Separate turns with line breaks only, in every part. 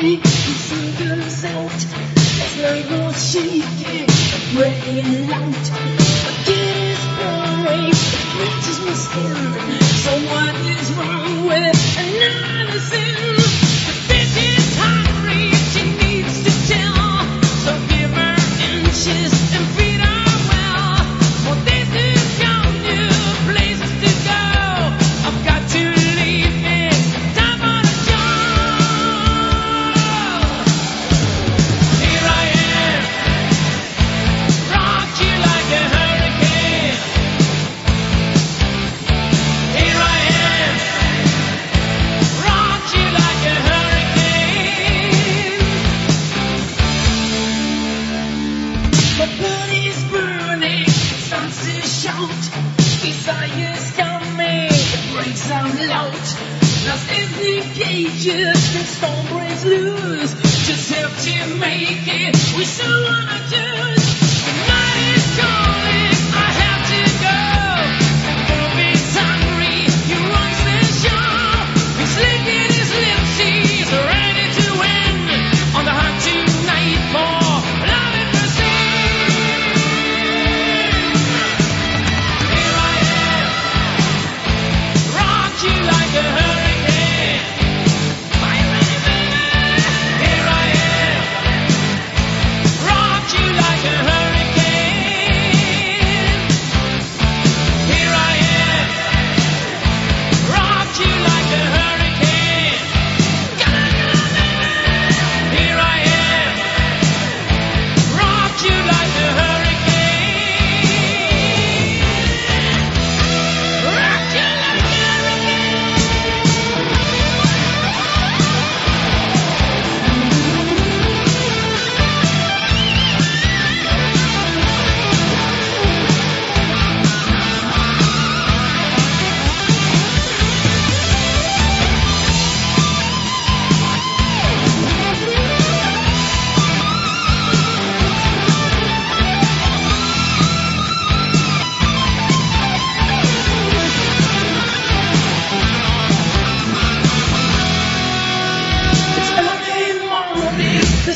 sun out. No shaking, out. Burning, it reaches my skin. So what is wrong with another to shout. Desire's coming, it breaks out loud. Lost in the cages, the storm breaks loose. Just have to make it, we still wanna choose.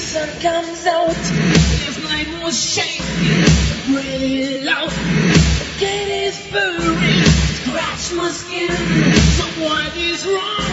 Sun comes out. This night was shaking, really loud. The gate is burning, scratch my skin. So what is wrong?